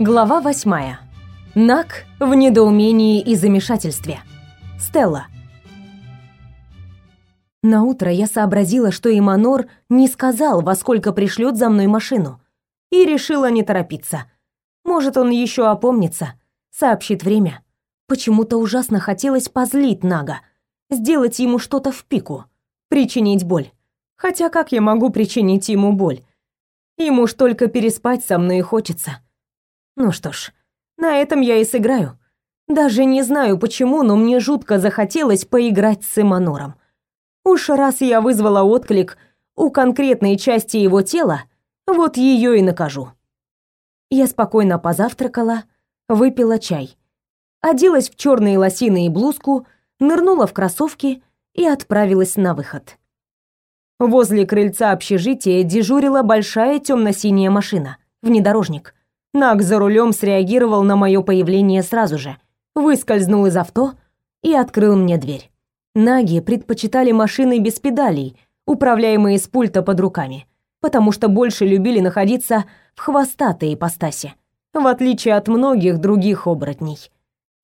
Глава восьмая. Нак в недоумении и замешательстве. Стелла. На утро я сообразила, что Иманор не сказал, во сколько пришлет за мной машину, и решила не торопиться. Может, он еще опомнится, сообщит время. Почему-то ужасно хотелось позлить Нага, сделать ему что-то в пику, причинить боль. Хотя как я могу причинить ему боль? Ему ж только переспать со мной и хочется. Ну что ж, на этом я и сыграю. Даже не знаю почему, но мне жутко захотелось поиграть с Эманором. Уж раз я вызвала отклик у конкретной части его тела, вот ее и накажу. Я спокойно позавтракала, выпила чай. Оделась в черные лосины и блузку, нырнула в кроссовки и отправилась на выход. Возле крыльца общежития дежурила большая темно-синяя машина, внедорожник. Наг за рулем среагировал на мое появление сразу же, выскользнул из авто и открыл мне дверь. Наги предпочитали машины без педалей, управляемые с пульта под руками, потому что больше любили находиться в хвостатой ипостаси, в отличие от многих других оборотней.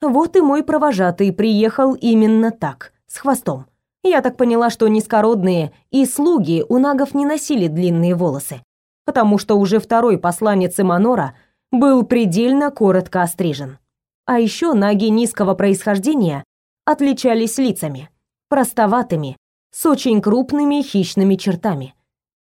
Вот и мой провожатый приехал именно так, с хвостом. Я так поняла, что низкородные и слуги у нагов не носили длинные волосы, потому что уже второй посланец Эманора был предельно коротко острижен. А еще наги низкого происхождения отличались лицами, простоватыми, с очень крупными хищными чертами.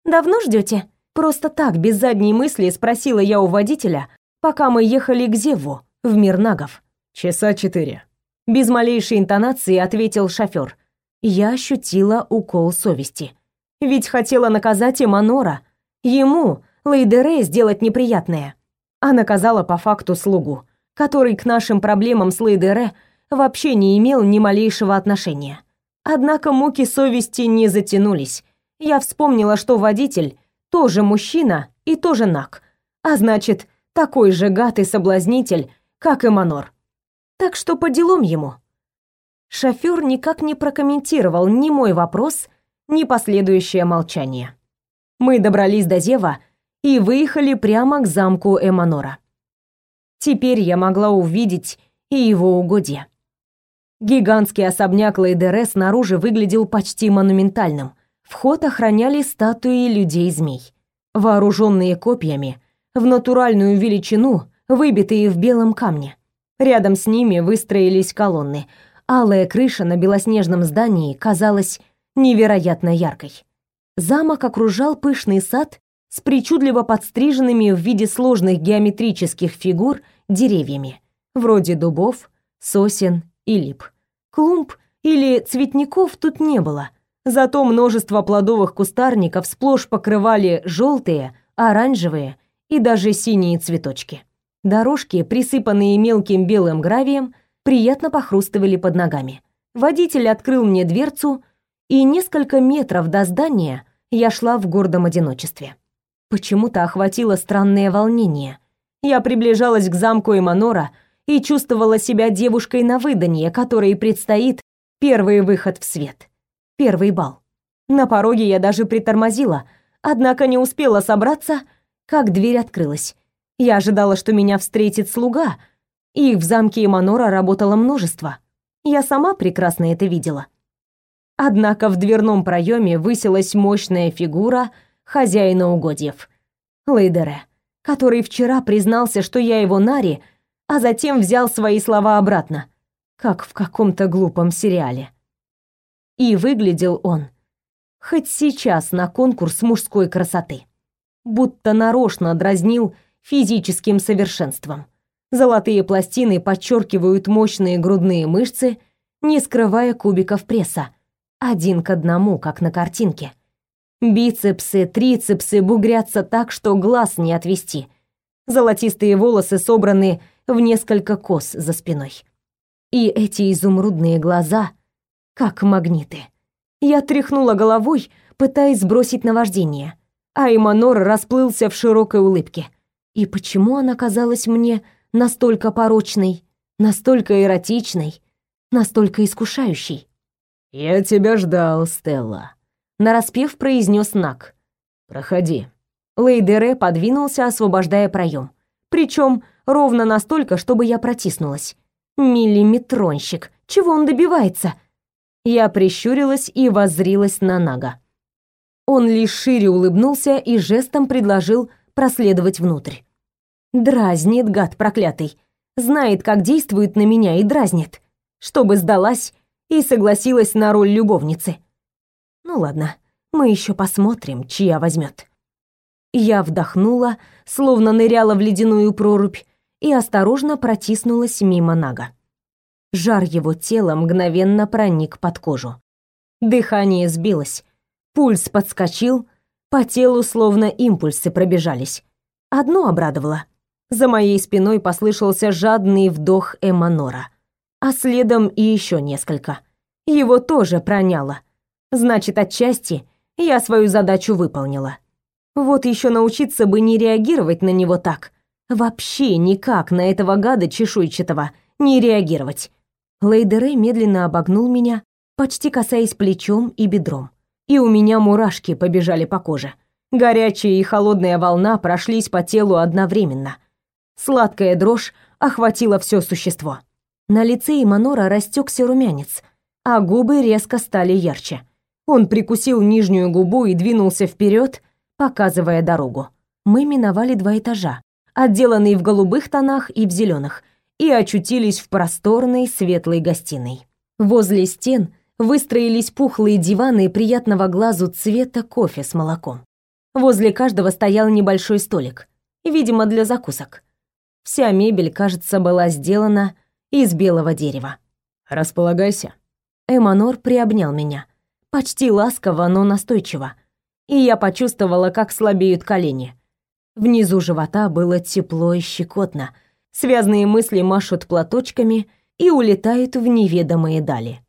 «Давно ждете? Просто так, без задней мысли, спросила я у водителя, пока мы ехали к Зеву, в мир нагов. «Часа четыре». Без малейшей интонации ответил шофер. Я ощутила укол совести. Ведь хотела наказать Эманора. Ему, Лейдере, сделать неприятное а наказала по факту слугу, который к нашим проблемам с Лейдере вообще не имел ни малейшего отношения. Однако муки совести не затянулись. Я вспомнила, что водитель тоже мужчина и тоже наг, а значит, такой же гад и соблазнитель, как и Манор. Так что по делам ему. Шофёр никак не прокомментировал ни мой вопрос, ни последующее молчание. Мы добрались до Зева и выехали прямо к замку Эманора. Теперь я могла увидеть и его угодья. Гигантский особняк Лейдере снаружи выглядел почти монументальным. Вход охраняли статуи людей-змей, вооруженные копьями, в натуральную величину, выбитые в белом камне. Рядом с ними выстроились колонны. Алая крыша на белоснежном здании казалась невероятно яркой. Замок окружал пышный сад с причудливо подстриженными в виде сложных геометрических фигур деревьями, вроде дубов, сосен и лип. Клумб или цветников тут не было, зато множество плодовых кустарников сплошь покрывали желтые, оранжевые и даже синие цветочки. Дорожки, присыпанные мелким белым гравием, приятно похрустывали под ногами. Водитель открыл мне дверцу, и несколько метров до здания я шла в гордом одиночестве. Почему-то охватило странное волнение. Я приближалась к замку Эманора и чувствовала себя девушкой на выданье, которой предстоит первый выход в свет. Первый бал. На пороге я даже притормозила, однако не успела собраться, как дверь открылась. Я ожидала, что меня встретит слуга. Их в замке Эманора работало множество. Я сама прекрасно это видела. Однако в дверном проеме высилась мощная фигура — хозяина угодьев. Лейдере, который вчера признался, что я его Нари, а затем взял свои слова обратно, как в каком-то глупом сериале. И выглядел он хоть сейчас на конкурс мужской красоты, будто нарочно дразнил физическим совершенством. Золотые пластины подчеркивают мощные грудные мышцы, не скрывая кубиков пресса, один к одному, как на картинке. Бицепсы, трицепсы бугрятся так, что глаз не отвести. Золотистые волосы собраны в несколько кос за спиной. И эти изумрудные глаза, как магниты. Я тряхнула головой, пытаясь сбросить наваждение, а Иманор расплылся в широкой улыбке. И почему она казалась мне настолько порочной, настолько эротичной, настолько искушающей? «Я тебя ждал, Стелла», нараспев произнес Нак. Проходи. Лейдере подвинулся, освобождая проем. Причем ровно настолько, чтобы я протиснулась. Миллиметронщик. Чего он добивается? Я прищурилась и воззрилась на Нага. Он лишь шире улыбнулся и жестом предложил проследовать внутрь. Дразнит, гад проклятый. Знает, как действует на меня и дразнит. Чтобы сдалась и согласилась на роль любовницы. Ну ладно, мы еще посмотрим, чья возьмет. Я вдохнула, словно ныряла в ледяную прорубь, и осторожно протиснулась мимо Нага. Жар его тела мгновенно проник под кожу. Дыхание сбилось, пульс подскочил, по телу словно импульсы пробежались. Одно обрадовало. За моей спиной послышался жадный вдох Эманора, а следом и еще несколько. Его тоже проняло. Значит, отчасти я свою задачу выполнила. Вот еще научиться бы не реагировать на него так. Вообще никак на этого гада чешуйчатого не реагировать. Лейдере медленно обогнул меня, почти касаясь плечом и бедром. И у меня мурашки побежали по коже. Горячая и холодная волна прошлись по телу одновременно. Сладкая дрожь охватила все существо. На лице Иманора растекся румянец, а губы резко стали ярче. Он прикусил нижнюю губу и двинулся вперед, показывая дорогу. Мы миновали два этажа, отделанные в голубых тонах и в зеленых, и очутились в просторной светлой гостиной. Возле стен выстроились пухлые диваны приятного глазу цвета кофе с молоком. Возле каждого стоял небольшой столик, видимо, для закусок. Вся мебель, кажется, была сделана из белого дерева. «Располагайся». Эманор приобнял меня. Почти ласково, но настойчиво. И я почувствовала, как слабеют колени. Внизу живота было тепло и щекотно. Связные мысли машут платочками и улетают в неведомые дали.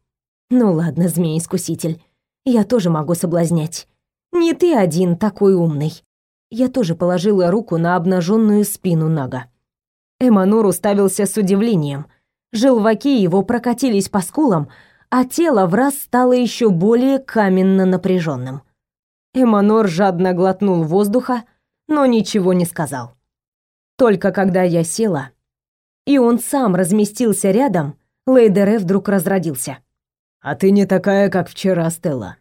Ну ладно, змей-искуситель. Я тоже могу соблазнять. Не ты один такой умный. Я тоже положила руку на обнаженную спину Нага. Эманур уставился с удивлением. Желваки его прокатились по скулам, а тело в раз стало еще более каменно напряженным. Эманор жадно глотнул воздуха, но ничего не сказал. Только когда я села, и он сам разместился рядом, Лейдере вдруг разродился. «А ты не такая, как вчера, Стелла».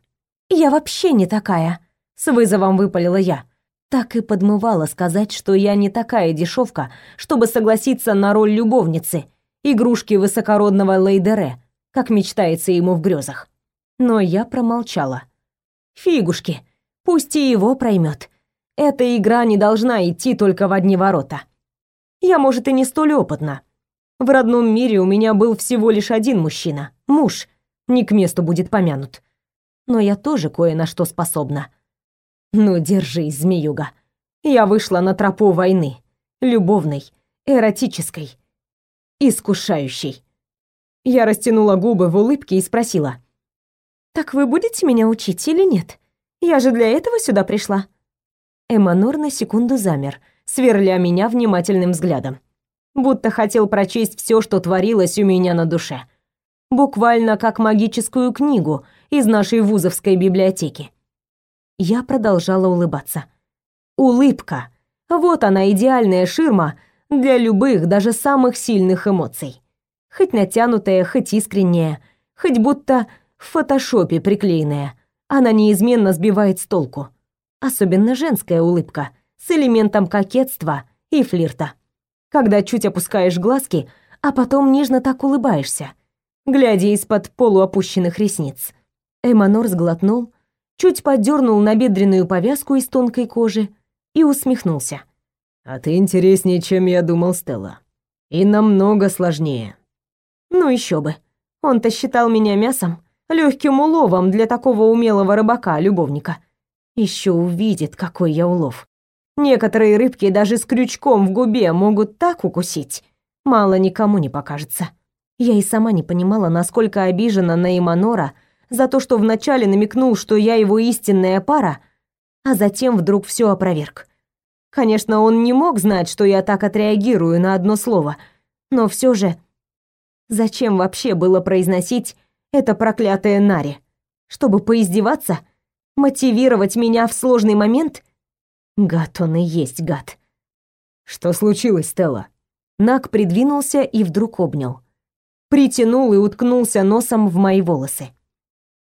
«Я вообще не такая», — с вызовом выпалила я. Так и подмывала сказать, что я не такая дешевка, чтобы согласиться на роль любовницы, игрушки высокородного Лейдере, как мечтается ему в грезах. Но я промолчала. Фигушки, пусть и его проймет. Эта игра не должна идти только в одни ворота. Я, может, и не столь опытна. В родном мире у меня был всего лишь один мужчина, муж, не к месту будет помянут. Но я тоже кое на что способна. Ну, держись, змеюга. Я вышла на тропу войны, любовной, эротической, искушающей. Я растянула губы в улыбке и спросила. «Так вы будете меня учить или нет? Я же для этого сюда пришла». Эманур на секунду замер, сверля меня внимательным взглядом. Будто хотел прочесть все, что творилось у меня на душе. Буквально как магическую книгу из нашей вузовской библиотеки. Я продолжала улыбаться. Улыбка. Вот она, идеальная ширма для любых, даже самых сильных эмоций хоть натянутая, хоть искренняя, хоть будто в фотошопе приклеенная. Она неизменно сбивает с толку. Особенно женская улыбка с элементом кокетства и флирта. Когда чуть опускаешь глазки, а потом нежно так улыбаешься, глядя из-под полуопущенных ресниц. Эманор сглотнул, чуть поддернул набедренную повязку из тонкой кожи и усмехнулся. «А ты интереснее, чем я думал, Стелла. И намного сложнее». Ну еще бы. Он-то считал меня мясом, легким уловом для такого умелого рыбака-любовника. Еще увидит, какой я улов. Некоторые рыбки даже с крючком в губе могут так укусить. Мало никому не покажется. Я и сама не понимала, насколько обижена на Иманора за то, что вначале намекнул, что я его истинная пара, а затем вдруг все опроверг. Конечно, он не мог знать, что я так отреагирую на одно слово, но все же Зачем вообще было произносить это проклятое Нари? Чтобы поиздеваться? Мотивировать меня в сложный момент? Гад он и есть гад. Что случилось, Стелла? Нак придвинулся и вдруг обнял. Притянул и уткнулся носом в мои волосы.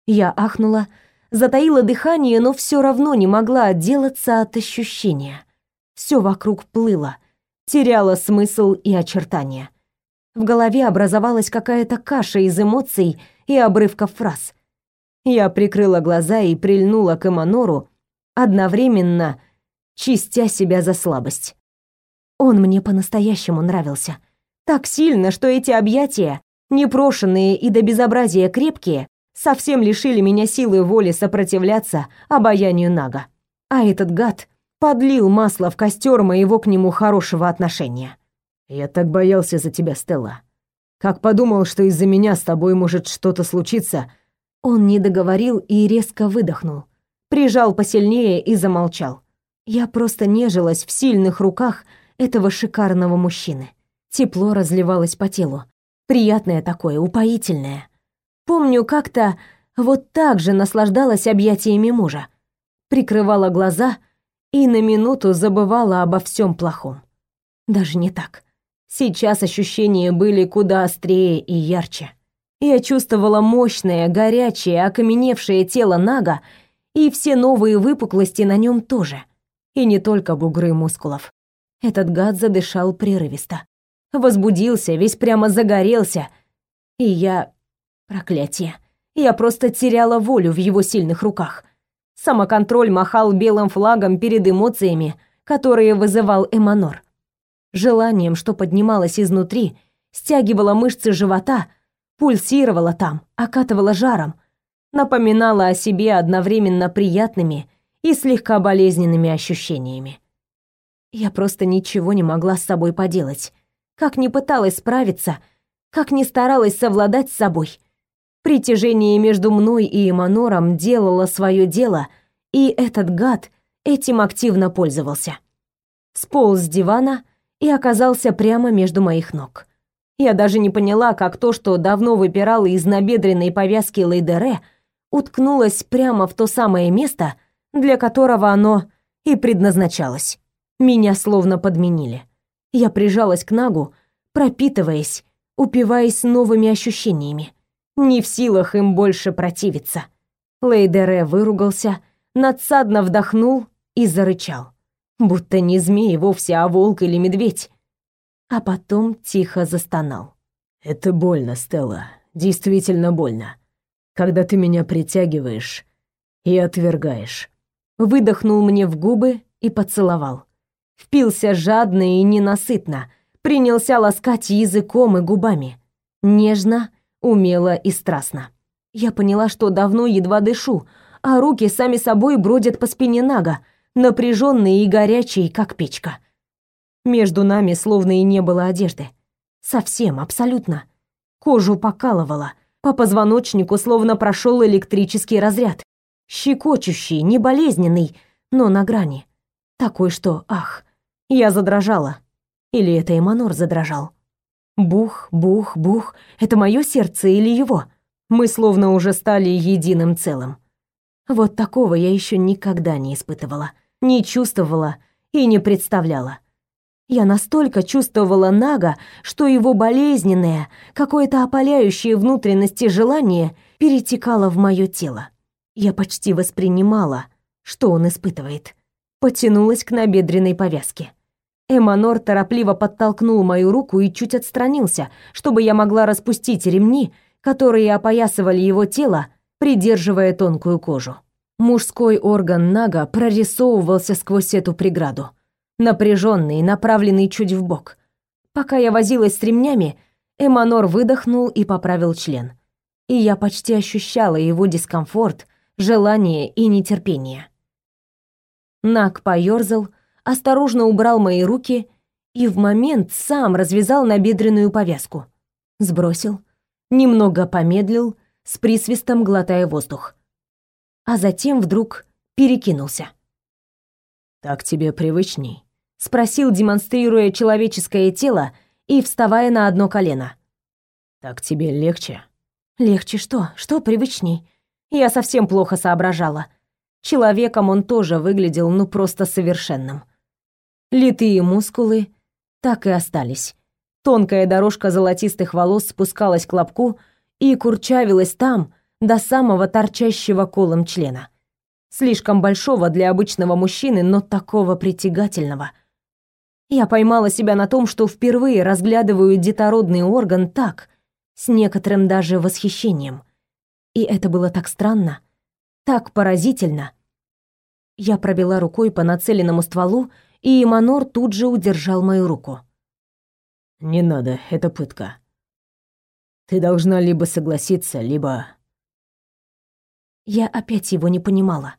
Я ахнула, затаила дыхание, но все равно не могла отделаться от ощущения. Все вокруг плыло, теряло смысл и очертания. В голове образовалась какая-то каша из эмоций и обрывков фраз. Я прикрыла глаза и прильнула к Эманору, одновременно чистя себя за слабость. Он мне по-настоящему нравился. Так сильно, что эти объятия, непрошенные и до безобразия крепкие, совсем лишили меня силы воли сопротивляться обаянию Нага. А этот гад подлил масло в костер моего к нему хорошего отношения. Я так боялся за тебя, Стелла. Как подумал, что из-за меня с тобой может что-то случиться. Он не договорил и резко выдохнул, прижал посильнее и замолчал. Я просто нежилась в сильных руках этого шикарного мужчины. Тепло разливалось по телу, приятное такое, упоительное. Помню, как-то вот так же наслаждалась объятиями мужа. Прикрывала глаза и на минуту забывала обо всем плохом. Даже не так. Сейчас ощущения были куда острее и ярче. Я чувствовала мощное, горячее, окаменевшее тело Нага и все новые выпуклости на нем тоже. И не только бугры мускулов. Этот гад задышал прерывисто. Возбудился, весь прямо загорелся. И я Проклятие. Я просто теряла волю в его сильных руках. Самоконтроль махал белым флагом перед эмоциями, которые вызывал Эманор. Желанием, что поднималось изнутри, стягивало мышцы живота, пульсировало там, окатывало жаром, напоминало о себе одновременно приятными и слегка болезненными ощущениями. Я просто ничего не могла с собой поделать. Как ни пыталась справиться, как ни старалась совладать с собой — Притяжение между мной и Эманором делало свое дело, и этот гад этим активно пользовался. Сполз с дивана и оказался прямо между моих ног. Я даже не поняла, как то, что давно выпирало из набедренной повязки Лейдере, уткнулось прямо в то самое место, для которого оно и предназначалось. Меня словно подменили. Я прижалась к Нагу, пропитываясь, упиваясь новыми ощущениями не в силах им больше противиться. Лейдере выругался, надсадно вдохнул и зарычал, будто не змей вовсе, а волк или медведь. А потом тихо застонал. «Это больно, Стелла, действительно больно, когда ты меня притягиваешь и отвергаешь». Выдохнул мне в губы и поцеловал. Впился жадно и ненасытно, принялся ласкать языком и губами. Нежно, умело и страстно. Я поняла, что давно едва дышу, а руки сами собой бродят по спине Нага, напряженные и горячие, как печка. Между нами словно и не было одежды. Совсем, абсолютно. Кожу покалывало, по позвоночнику словно прошел электрический разряд. Щекочущий, не болезненный, но на грани. Такой, что, ах, я задрожала. Или это Эманор задрожал. Бух, бух, бух. Это мое сердце или его? Мы словно уже стали единым целым. Вот такого я еще никогда не испытывала, не чувствовала и не представляла. Я настолько чувствовала Нага, что его болезненное, какое-то опаляющее внутренности желание перетекало в мое тело. Я почти воспринимала, что он испытывает. Потянулась к набедренной повязке. Эманор торопливо подтолкнул мою руку и чуть отстранился, чтобы я могла распустить ремни, которые опоясывали его тело, придерживая тонкую кожу. Мужской орган Нага прорисовывался сквозь эту преграду, напряженный, направленный чуть в бок. Пока я возилась с ремнями, Эманор выдохнул и поправил член. И я почти ощущала его дискомфорт, желание и нетерпение. Наг поёрзал, осторожно убрал мои руки и в момент сам развязал набедренную повязку. Сбросил, немного помедлил, с присвистом глотая воздух. А затем вдруг перекинулся. «Так тебе привычней?» — спросил, демонстрируя человеческое тело и вставая на одно колено. «Так тебе легче?» «Легче что? Что привычней?» Я совсем плохо соображала. Человеком он тоже выглядел ну просто совершенным. Литые мускулы так и остались. Тонкая дорожка золотистых волос спускалась к лобку и курчавилась там до самого торчащего колом члена. Слишком большого для обычного мужчины, но такого притягательного. Я поймала себя на том, что впервые разглядываю детородный орган так, с некоторым даже восхищением. И это было так странно, так поразительно. Я пробила рукой по нацеленному стволу, и Манор тут же удержал мою руку. «Не надо, это пытка. Ты должна либо согласиться, либо...» Я опять его не понимала.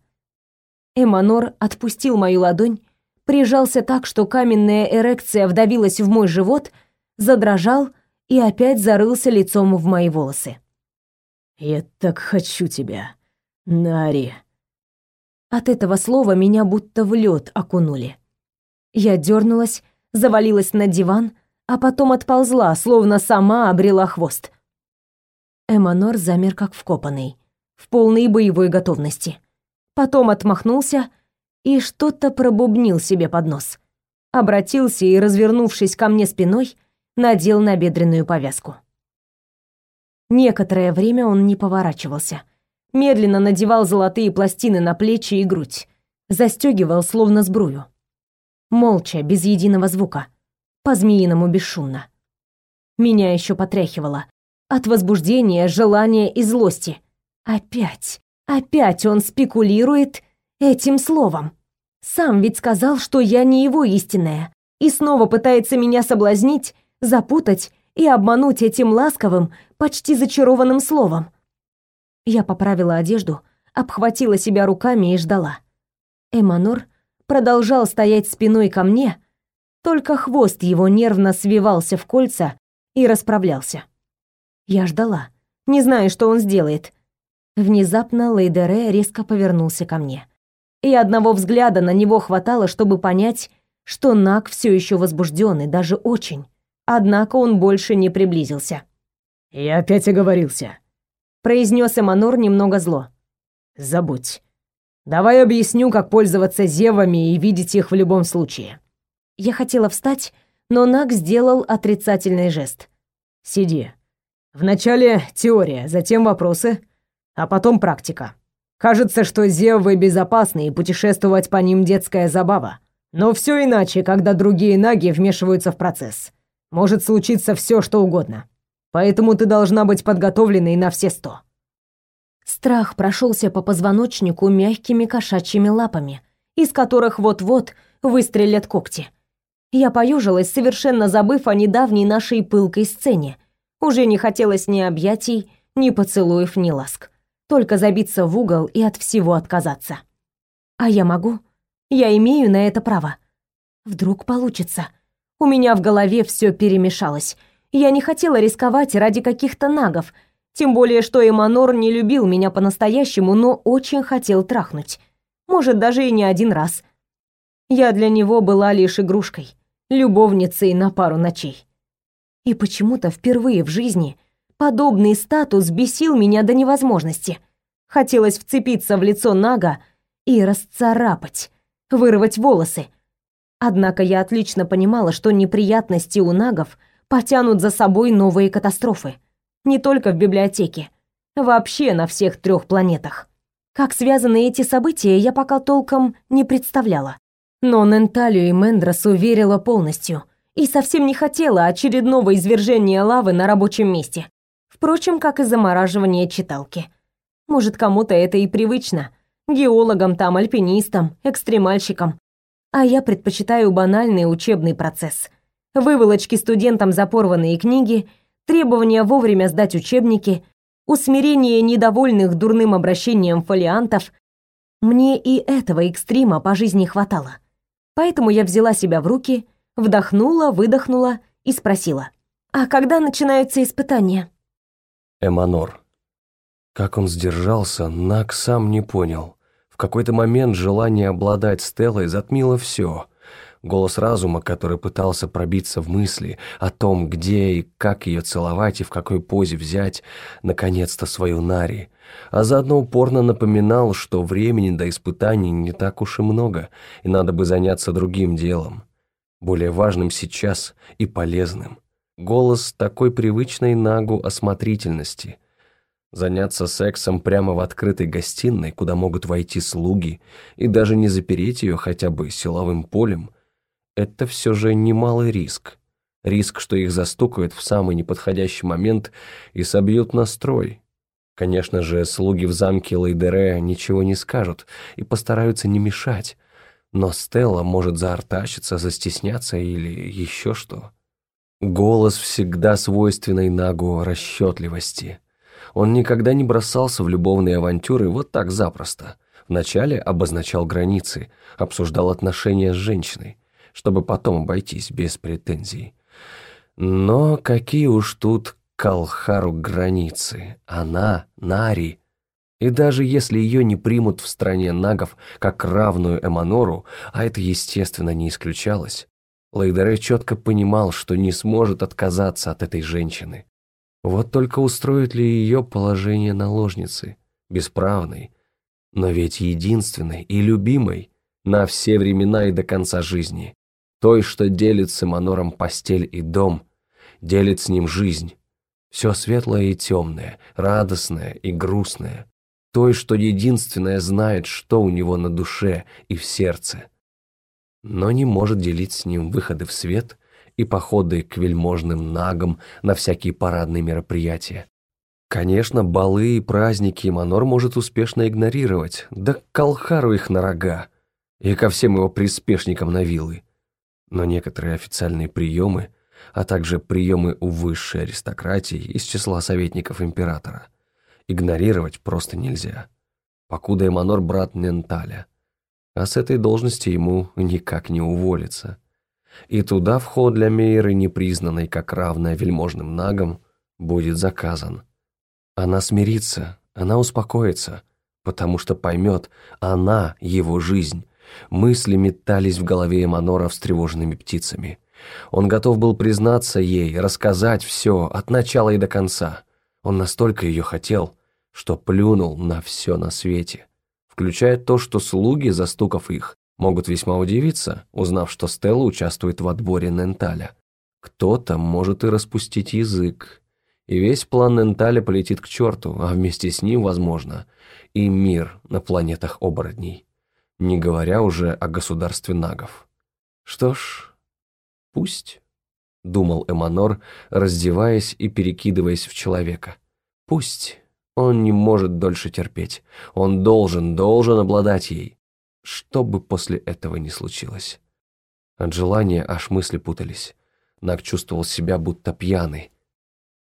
Эманор отпустил мою ладонь, прижался так, что каменная эрекция вдавилась в мой живот, задрожал и опять зарылся лицом в мои волосы. «Я так хочу тебя, Нари!» От этого слова меня будто в лед окунули. Я дернулась, завалилась на диван, а потом отползла, словно сама обрела хвост. Эманор замер как вкопанный, в полной боевой готовности. Потом отмахнулся и что-то пробубнил себе под нос. Обратился и, развернувшись ко мне спиной, надел набедренную повязку. Некоторое время он не поворачивался. Медленно надевал золотые пластины на плечи и грудь. Застегивал, словно сбрую. Молча, без единого звука. По-змеиному бесшумно. Меня еще потряхивало. От возбуждения, желания и злости. Опять, опять он спекулирует этим словом. Сам ведь сказал, что я не его истинная, и снова пытается меня соблазнить, запутать и обмануть этим ласковым, почти зачарованным словом. Я поправила одежду, обхватила себя руками и ждала. Эманор продолжал стоять спиной ко мне, только хвост его нервно свивался в кольца и расправлялся. Я ждала, не зная, что он сделает. Внезапно Лейдере резко повернулся ко мне и одного взгляда на него хватало, чтобы понять, что Нак все еще возбужден и даже очень. Однако он больше не приблизился. «Я опять оговорился», — произнес Эманор немного зло. «Забудь. Давай объясню, как пользоваться зевами и видеть их в любом случае». Я хотела встать, но Нак сделал отрицательный жест. «Сиди. Вначале теория, затем вопросы, а потом практика. Кажется, что зевы безопасны и путешествовать по ним детская забава. Но все иначе, когда другие наги вмешиваются в процесс. Может случиться все, что угодно. Поэтому ты должна быть подготовленной на все сто. Страх прошелся по позвоночнику мягкими кошачьими лапами, из которых вот-вот выстрелят когти. Я поюжилась, совершенно забыв о недавней нашей пылкой сцене. Уже не хотелось ни объятий, ни поцелуев, ни ласк только забиться в угол и от всего отказаться. А я могу? Я имею на это право. Вдруг получится. У меня в голове все перемешалось. Я не хотела рисковать ради каких-то нагов, тем более что Эманор не любил меня по-настоящему, но очень хотел трахнуть. Может, даже и не один раз. Я для него была лишь игрушкой, любовницей на пару ночей. И почему-то впервые в жизни Подобный статус бесил меня до невозможности. Хотелось вцепиться в лицо Нага и расцарапать, вырвать волосы. Однако я отлично понимала, что неприятности у нагов потянут за собой новые катастрофы. Не только в библиотеке, вообще на всех трех планетах. Как связаны эти события, я пока толком не представляла. Но Ненталию и Мендрос уверила полностью и совсем не хотела очередного извержения лавы на рабочем месте. Впрочем, как и замораживание читалки. Может, кому-то это и привычно. Геологам там, альпинистам, экстремальщикам. А я предпочитаю банальный учебный процесс. Выволочки студентам за порванные книги, требования вовремя сдать учебники, усмирение недовольных дурным обращением фолиантов. Мне и этого экстрима по жизни хватало. Поэтому я взяла себя в руки, вдохнула, выдохнула и спросила. «А когда начинаются испытания?» Эманор. Как он сдержался, Нак сам не понял. В какой-то момент желание обладать Стеллой затмило все. Голос разума, который пытался пробиться в мысли о том, где и как ее целовать и в какой позе взять, наконец-то, свою Нари, а заодно упорно напоминал, что времени до испытаний не так уж и много, и надо бы заняться другим делом. Более важным сейчас и полезным. Голос такой привычной Нагу осмотрительности. Заняться сексом прямо в открытой гостиной, куда могут войти слуги, и даже не запереть ее хотя бы силовым полем, это все же немалый риск. Риск, что их застукают в самый неподходящий момент и собьют настрой. Конечно же, слуги в замке Лейдере ничего не скажут и постараются не мешать, но Стелла может заортачиться, застесняться или еще что. Голос всегда свойственный Нагу расчетливости. Он никогда не бросался в любовные авантюры вот так запросто. Вначале обозначал границы, обсуждал отношения с женщиной, чтобы потом обойтись без претензий. Но какие уж тут Калхару границы. Она, Нари, и даже если ее не примут в стране нагов как равную Эманору, а это, естественно, не исключалось, Лейдере четко понимал, что не сможет отказаться от этой женщины. Вот только устроит ли ее положение наложницы, бесправной, но ведь единственной и любимой на все времена и до конца жизни, той, что делит с Эманором постель и дом, делит с ним жизнь, все светлое и темное, радостное и грустное, той, что единственное знает, что у него на душе и в сердце, но не может делить с ним выходы в свет и походы к вельможным нагам на всякие парадные мероприятия. Конечно, балы и праздники Манор может успешно игнорировать, да к Калхару их на рога и ко всем его приспешникам на вилы. Но некоторые официальные приемы, а также приемы у высшей аристократии из числа советников императора – игнорировать просто нельзя. Покуда Эманор брат Ненталя. А с этой должности ему никак не уволиться. И туда вход для Мейры, непризнанной как равная вельможным нагам, будет заказан. Она смирится, она успокоится, потому что поймет, она его жизнь. Мысли метались в голове Эманора встревоженными птицами. Он готов был признаться ей, рассказать все, от начала и до конца. Он настолько ее хотел, что плюнул на все на свете, включая то, что слуги, застукав их, могут весьма удивиться, узнав, что Стелла участвует в отборе Ненталя. Кто-то может и распустить язык, и весь план Ненталя полетит к черту, а вместе с ним, возможно, и мир на планетах оборотней, не говоря уже о государстве нагов. Что ж, пусть, думал Эманор, раздеваясь и перекидываясь в человека. Пусть. Он не может дольше терпеть. Он должен, должен обладать ей. Что бы после этого ни случилось. От желания аж мысли путались. Нак чувствовал себя будто пьяный.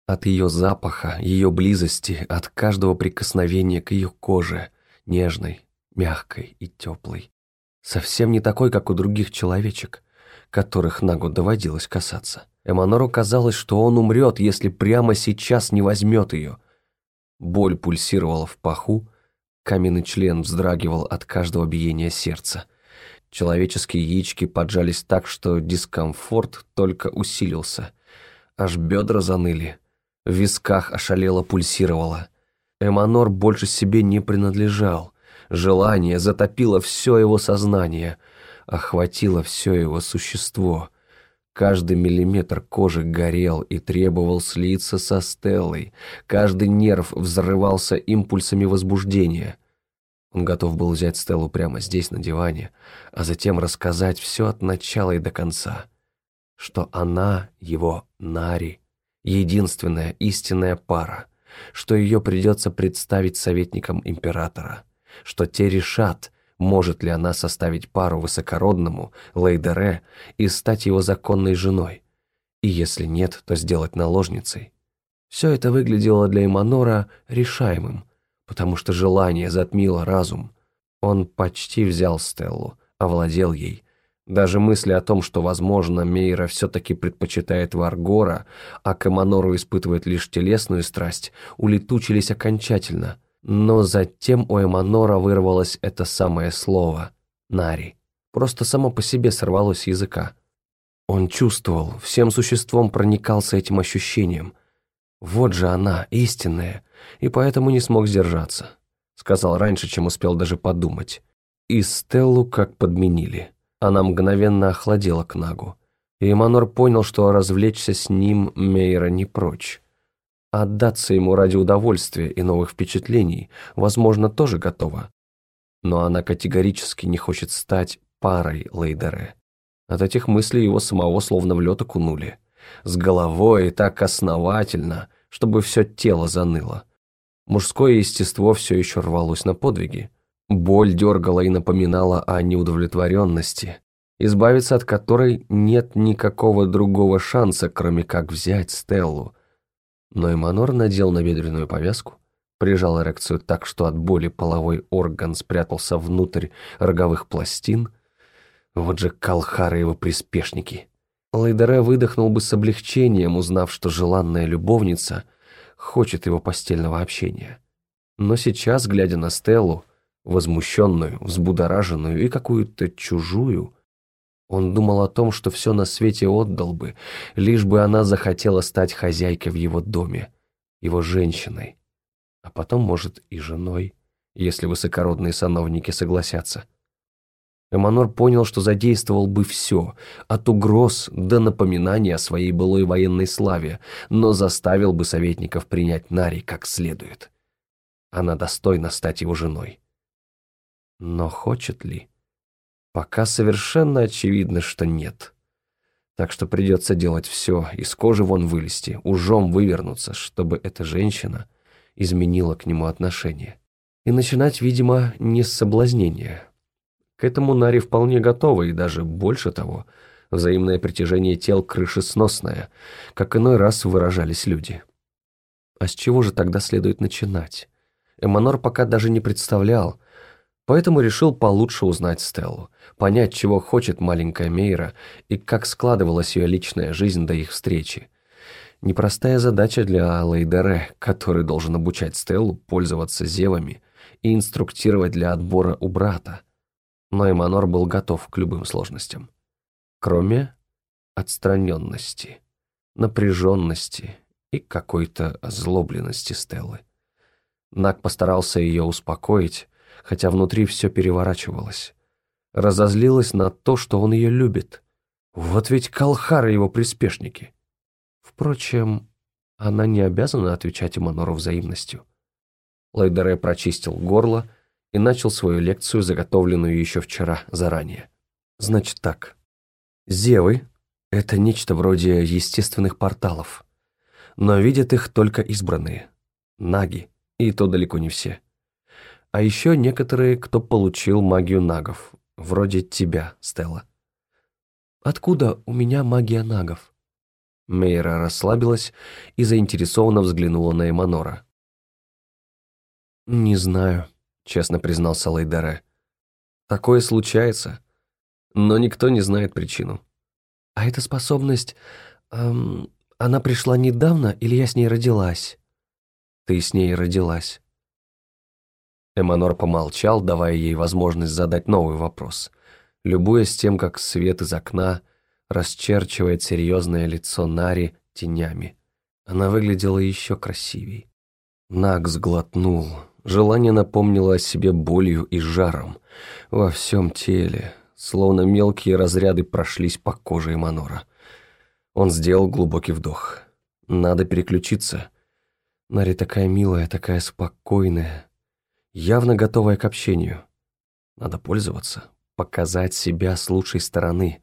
От ее запаха, ее близости, от каждого прикосновения к ее коже, нежной, мягкой и теплой. Совсем не такой, как у других человечек, которых Нагу доводилось касаться. Эманору казалось, что он умрет, если прямо сейчас не возьмет ее, Боль пульсировала в паху, каменный член вздрагивал от каждого биения сердца. Человеческие яички поджались так, что дискомфорт только усилился. Аж бедра заныли, в висках ошалело пульсировало. Эманор больше себе не принадлежал. Желание затопило все его сознание, охватило все его существо. Каждый миллиметр кожи горел и требовал слиться со Стеллой. Каждый нерв взрывался импульсами возбуждения. Он готов был взять Стеллу прямо здесь, на диване, а затем рассказать все от начала и до конца. Что она его Нари, единственная истинная пара, что ее придется представить советникам императора, что те решат, может ли она составить пару высокородному, Лейдере, и стать его законной женой? И если нет, то сделать наложницей. Все это выглядело для Эманора решаемым, потому что желание затмило разум. Он почти взял Стеллу, овладел ей. Даже мысли о том, что, возможно, Мейра все-таки предпочитает Варгора, а к Эманору испытывает лишь телесную страсть, улетучились окончательно – но затем у Эманора вырвалось это самое слово «Нари». Просто само по себе сорвалось с языка. Он чувствовал, всем существом проникался этим ощущением. Вот же она, истинная, и поэтому не смог сдержаться. Сказал раньше, чем успел даже подумать. И Стеллу как подменили. Она мгновенно охладела к Нагу. И Эманор понял, что развлечься с ним Мейра не прочь. Отдаться ему ради удовольствия и новых впечатлений, возможно, тоже готова. Но она категорически не хочет стать парой Лейдере. От этих мыслей его самого словно в лед окунули. С головой и так основательно, чтобы все тело заныло. Мужское естество все еще рвалось на подвиги. Боль дергала и напоминала о неудовлетворенности, избавиться от которой нет никакого другого шанса, кроме как взять Стеллу. Но Эманор надел набедренную повязку, прижал эрекцию так, что от боли половой орган спрятался внутрь роговых пластин. Вот же Калхар и его приспешники. Лайдере выдохнул бы с облегчением, узнав, что желанная любовница хочет его постельного общения. Но сейчас, глядя на Стеллу, возмущенную, взбудораженную и какую-то чужую, он думал о том, что все на свете отдал бы, лишь бы она захотела стать хозяйкой в его доме, его женщиной, а потом, может, и женой, если высокородные сановники согласятся. Эманор понял, что задействовал бы все, от угроз до напоминания о своей былой военной славе, но заставил бы советников принять Нари как следует. Она достойна стать его женой. Но хочет ли? Пока совершенно очевидно, что нет. Так что придется делать все, из кожи вон вылезти, ужом вывернуться, чтобы эта женщина изменила к нему отношение. И начинать, видимо, не с соблазнения. К этому Нари вполне готова, и даже больше того, взаимное притяжение тел крышесносное, как иной раз выражались люди. А с чего же тогда следует начинать? Эманор пока даже не представлял, Поэтому решил получше узнать Стеллу, понять, чего хочет маленькая Мейра и как складывалась ее личная жизнь до их встречи. Непростая задача для Лейдере, который должен обучать Стеллу пользоваться зевами и инструктировать для отбора у брата. Но Эманор был готов к любым сложностям. Кроме отстраненности, напряженности и какой-то озлобленности Стеллы. Нак постарался ее успокоить, хотя внутри все переворачивалось. Разозлилась на то, что он ее любит. Вот ведь Калхар и его приспешники. Впрочем, она не обязана отвечать Эманору взаимностью. Лайдере прочистил горло и начал свою лекцию, заготовленную еще вчера заранее. Значит так. Зевы — это нечто вроде естественных порталов. Но видят их только избранные. Наги, и то далеко не все. А еще некоторые, кто получил магию нагов, вроде тебя, Стелла. Откуда у меня магия нагов? Мейра расслабилась и заинтересованно взглянула на Эманора. «Не знаю», — честно признался Лейдере. «Такое случается, но никто не знает причину». «А эта способность, эм, она пришла недавно или я с ней родилась?» «Ты с ней родилась». Эманор помолчал, давая ей возможность задать новый вопрос, любуясь тем, как свет из окна расчерчивает серьезное лицо Нари тенями. Она выглядела еще красивей. Наг сглотнул. Желание напомнило о себе болью и жаром во всем теле, словно мелкие разряды прошлись по коже Эманора. Он сделал глубокий вдох. Надо переключиться. Нари такая милая, такая спокойная явно готовая к общению. Надо пользоваться, показать себя с лучшей стороны.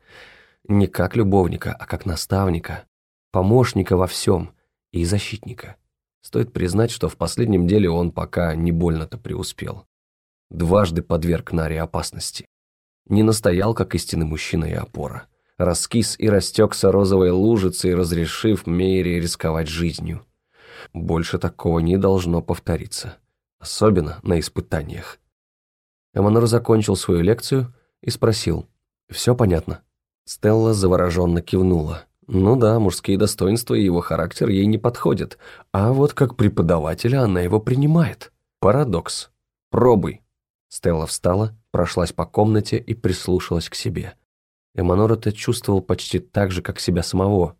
Не как любовника, а как наставника, помощника во всем и защитника. Стоит признать, что в последнем деле он пока не больно-то преуспел. Дважды подверг Наре опасности. Не настоял, как истинный мужчина и опора. Раскис и растекся розовой лужицей, разрешив Мейре рисковать жизнью. Больше такого не должно повториться особенно на испытаниях. Эманур закончил свою лекцию и спросил, «Все понятно?» Стелла завороженно кивнула. Ну да, мужские достоинства и его характер ей не подходят, а вот как преподавателя она его принимает. Парадокс. Пробуй. Стелла встала, прошлась по комнате и прислушалась к себе. Эманор это чувствовал почти так же, как себя самого.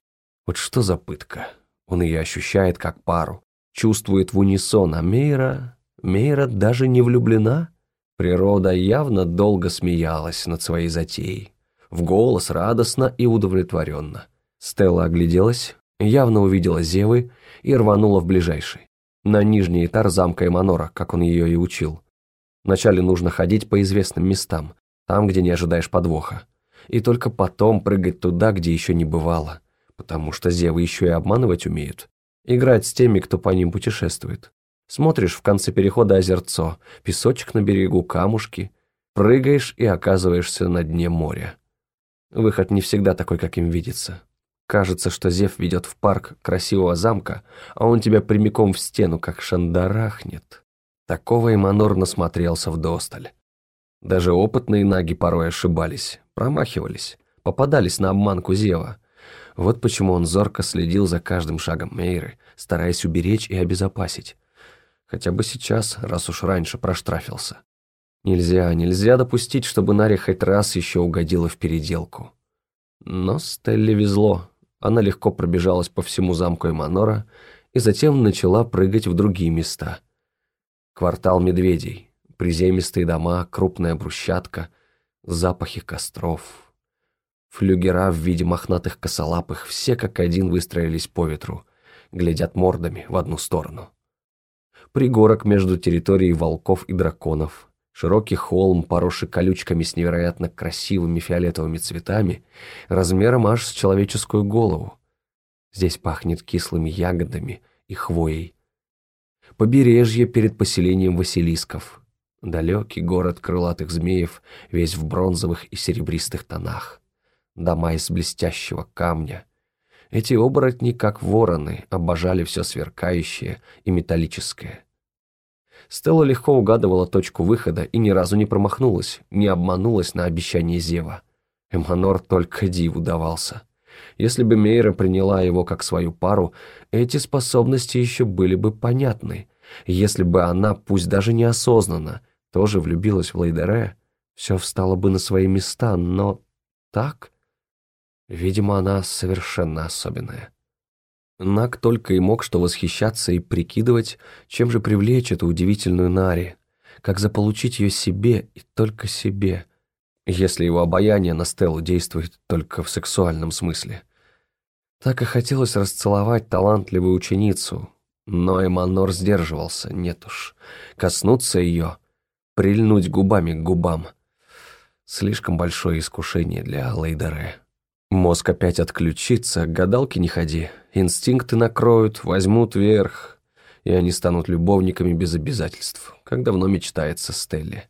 Вот что за пытка. Он ее ощущает как пару, чувствует в унисон, а Мейра Мейра даже не влюблена. Природа явно долго смеялась над своей затеей. в голос радостно и удовлетворенно. Стелла огляделась, явно увидела Зевы и рванула в ближайший. На нижний этаж замка Эманора, как он ее и учил. Вначале нужно ходить по известным местам, там, где не ожидаешь подвоха. И только потом прыгать туда, где еще не бывало. Потому что Зевы еще и обманывать умеют. Играть с теми, кто по ним путешествует. Смотришь в конце перехода озерцо, песочек на берегу, камушки. Прыгаешь и оказываешься на дне моря. Выход не всегда такой, как им видится. Кажется, что Зев ведет в парк красивого замка, а он тебя прямиком в стену, как шандарахнет. Такого Иманор насмотрелся вдосталь. Даже опытные наги порой ошибались, промахивались, попадались на обманку Зева. Вот почему он зорко следил за каждым шагом Мейры, стараясь уберечь и обезопасить. Хотя бы сейчас, раз уж раньше проштрафился. Нельзя, нельзя допустить, чтобы Наре хоть раз еще угодила в переделку. Но Стелле везло. Она легко пробежалась по всему замку Эманора и затем начала прыгать в другие места – Квартал медведей, приземистые дома, крупная брусчатка, запахи костров. Флюгера в виде мохнатых косолапых все как один выстроились по ветру, глядят мордами в одну сторону. Пригорок между территорией волков и драконов, широкий холм, поросший колючками с невероятно красивыми фиолетовыми цветами, размером аж с человеческую голову. Здесь пахнет кислыми ягодами и хвоей, побережье перед поселением Василисков, далекий город крылатых змеев, весь в бронзовых и серебристых тонах, дома из блестящего камня. Эти оборотни, как вороны, обожали все сверкающее и металлическое. Стелла легко угадывала точку выхода и ни разу не промахнулась, не обманулась на обещание Зева. Эманор только диву давался. Если бы Мейра приняла его как свою пару, эти способности еще были бы понятны. Если бы она, пусть даже неосознанно, тоже влюбилась в Лейдере, все встало бы на свои места, но так... Видимо, она совершенно особенная. Нак только и мог что восхищаться и прикидывать, чем же привлечь эту удивительную Нари, как заполучить ее себе и только себе, если его обаяние на Стеллу действует только в сексуальном смысле. Так и хотелось расцеловать талантливую ученицу, но Эманор сдерживался, нет уж. Коснуться ее, прильнуть губами к губам. Слишком большое искушение для Лейдере. Мозг опять отключится, к гадалке не ходи. Инстинкты накроют, возьмут верх, и они станут любовниками без обязательств, как давно мечтается Стелле.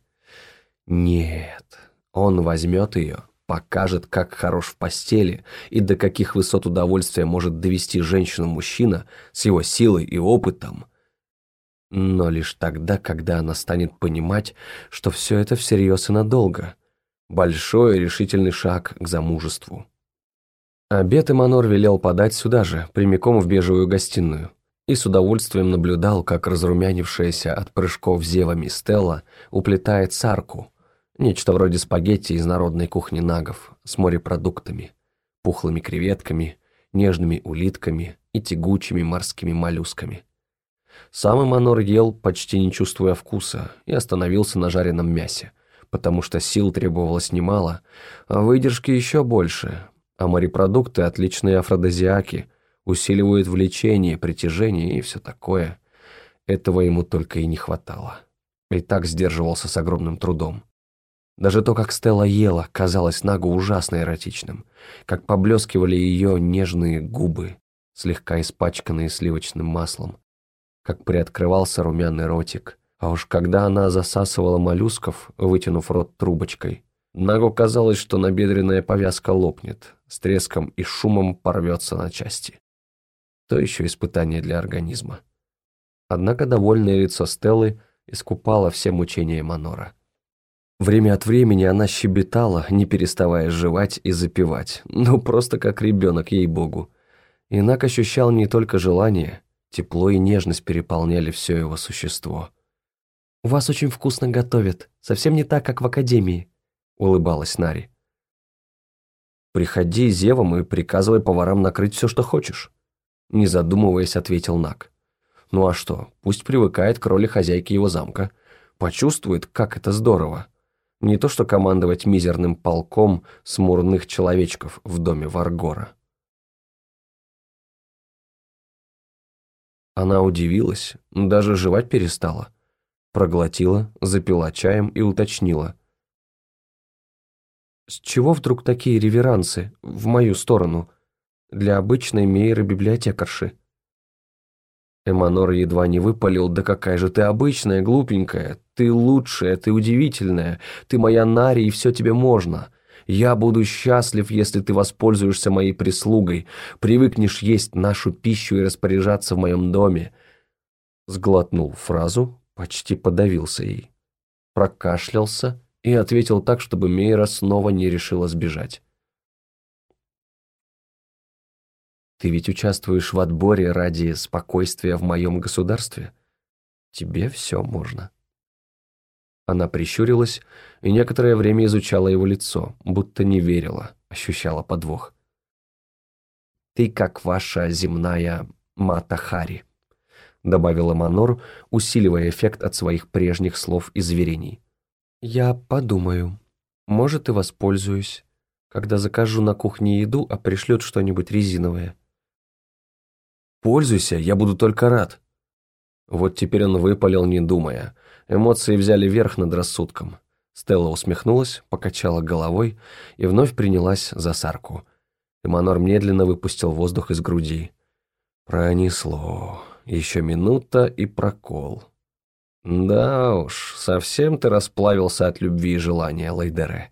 Нет, он возьмет ее, покажет, как хорош в постели и до каких высот удовольствия может довести женщину-мужчина с его силой и опытом. Но лишь тогда, когда она станет понимать, что все это всерьез и надолго. Большой решительный шаг к замужеству. Обед Эманор велел подать сюда же, прямиком в бежевую гостиную, и с удовольствием наблюдал, как разрумянившаяся от прыжков зевами Стелла уплетает сарку, Нечто вроде спагетти из народной кухни нагов с морепродуктами, пухлыми креветками, нежными улитками и тягучими морскими моллюсками. Сам Эманор ел, почти не чувствуя вкуса, и остановился на жареном мясе, потому что сил требовалось немало, а выдержки еще больше, а морепродукты – отличные афродизиаки, усиливают влечение, притяжение и все такое. Этого ему только и не хватало. И так сдерживался с огромным трудом. Даже то, как Стелла ела, казалось Нагу ужасно эротичным, как поблескивали ее нежные губы, слегка испачканные сливочным маслом, как приоткрывался румяный ротик. А уж когда она засасывала моллюсков, вытянув рот трубочкой, Нагу казалось, что набедренная повязка лопнет, с треском и шумом порвется на части. То еще испытание для организма. Однако довольное лицо Стеллы искупало все мучения Манора. Время от времени она щебетала, не переставая жевать и запивать, ну просто как ребенок, ей-богу. Инак ощущал не только желание, тепло и нежность переполняли все его существо. «У вас очень вкусно готовят, совсем не так, как в академии», — улыбалась Нари. «Приходи зевом и приказывай поварам накрыть все, что хочешь», — не задумываясь, ответил Нак. «Ну а что, пусть привыкает к роли хозяйки его замка, почувствует, как это здорово». Не то что командовать мизерным полком смурных человечков в доме Варгора. Она удивилась, даже жевать перестала. Проглотила, запила чаем и уточнила. «С чего вдруг такие реверансы в мою сторону для обычной мейры-библиотекарши?» Эманор едва не выпалил, да какая же ты обычная, глупенькая, ты лучшая, ты удивительная, ты моя Нари, и все тебе можно. Я буду счастлив, если ты воспользуешься моей прислугой, привыкнешь есть нашу пищу и распоряжаться в моем доме. Сглотнул фразу, почти подавился ей. Прокашлялся и ответил так, чтобы Мейра снова не решила сбежать. Ты ведь участвуешь в отборе ради спокойствия в моем государстве. Тебе все можно». Она прищурилась и некоторое время изучала его лицо, будто не верила, ощущала подвох. «Ты как ваша земная Матахари», — добавила Манор, усиливая эффект от своих прежних слов и заверений. «Я подумаю. Может, и воспользуюсь, когда закажу на кухне еду, а пришлют что-нибудь резиновое. Пользуйся, я буду только рад». Вот теперь он выпалил, не думая. Эмоции взяли верх над рассудком. Стелла усмехнулась, покачала головой и вновь принялась за сарку. Эманор медленно выпустил воздух из груди. Пронесло. Еще минута и прокол. Да уж, совсем ты расплавился от любви и желания, Лейдере.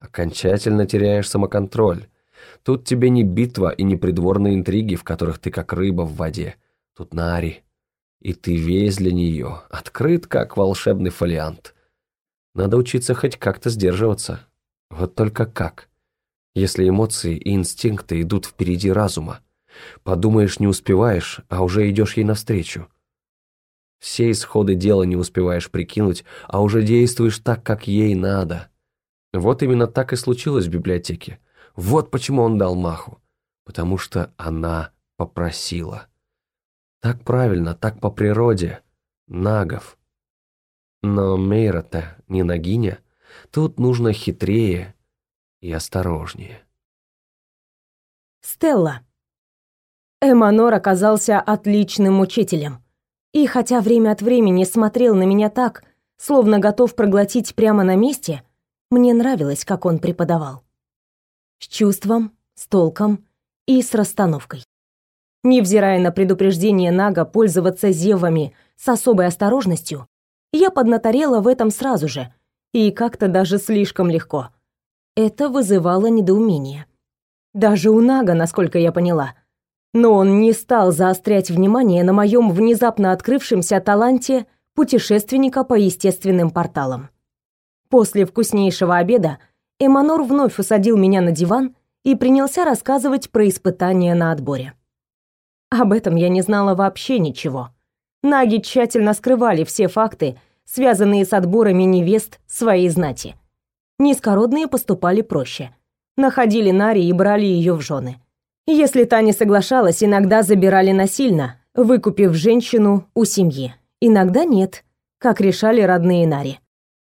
Окончательно теряешь самоконтроль. Тут тебе не битва и не придворные интриги, в которых ты как рыба в воде. Тут Нари. И ты весь для нее, открыт как волшебный фолиант. Надо учиться хоть как-то сдерживаться. Вот только как? Если эмоции и инстинкты идут впереди разума. Подумаешь, не успеваешь, а уже идешь ей навстречу. Все исходы дела не успеваешь прикинуть, а уже действуешь так, как ей надо. Вот именно так и случилось в библиотеке. Вот почему он дал маху. Потому что она попросила. Так правильно, так по природе. Нагов. Но Мейра-то не нагиня. Тут нужно хитрее и осторожнее. Стелла. Эманор оказался отличным учителем. И хотя время от времени смотрел на меня так, словно готов проглотить прямо на месте, мне нравилось, как он преподавал с чувством, с толком и с расстановкой. Невзирая на предупреждение Нага пользоваться зевами с особой осторожностью, я поднаторела в этом сразу же, и как-то даже слишком легко. Это вызывало недоумение. Даже у Нага, насколько я поняла. Но он не стал заострять внимание на моем внезапно открывшемся таланте путешественника по естественным порталам. После вкуснейшего обеда Эманор вновь усадил меня на диван и принялся рассказывать про испытания на отборе. Об этом я не знала вообще ничего. Наги тщательно скрывали все факты, связанные с отборами невест своей знати. Низкородные поступали проще. Находили Нари и брали ее в жены. Если та не соглашалась, иногда забирали насильно, выкупив женщину у семьи. Иногда нет, как решали родные Нари.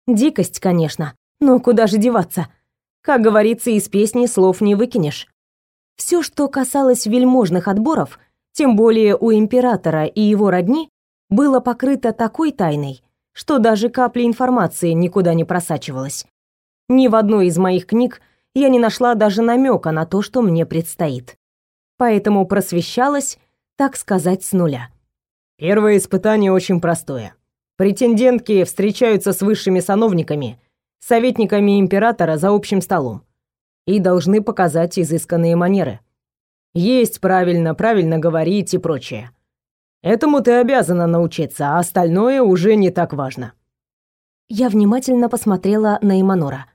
Дикость, конечно, но куда же деваться? Как говорится, из песни слов не выкинешь. Все, что касалось вельможных отборов, тем более у императора и его родни, было покрыто такой тайной, что даже капли информации никуда не просачивалась. Ни в одной из моих книг я не нашла даже намека на то, что мне предстоит. Поэтому просвещалась, так сказать, с нуля. Первое испытание очень простое. Претендентки встречаются с высшими сановниками советниками императора за общим столом и должны показать изысканные манеры. Есть правильно, правильно говорить и прочее. Этому ты обязана научиться, а остальное уже не так важно. Я внимательно посмотрела на Иманора.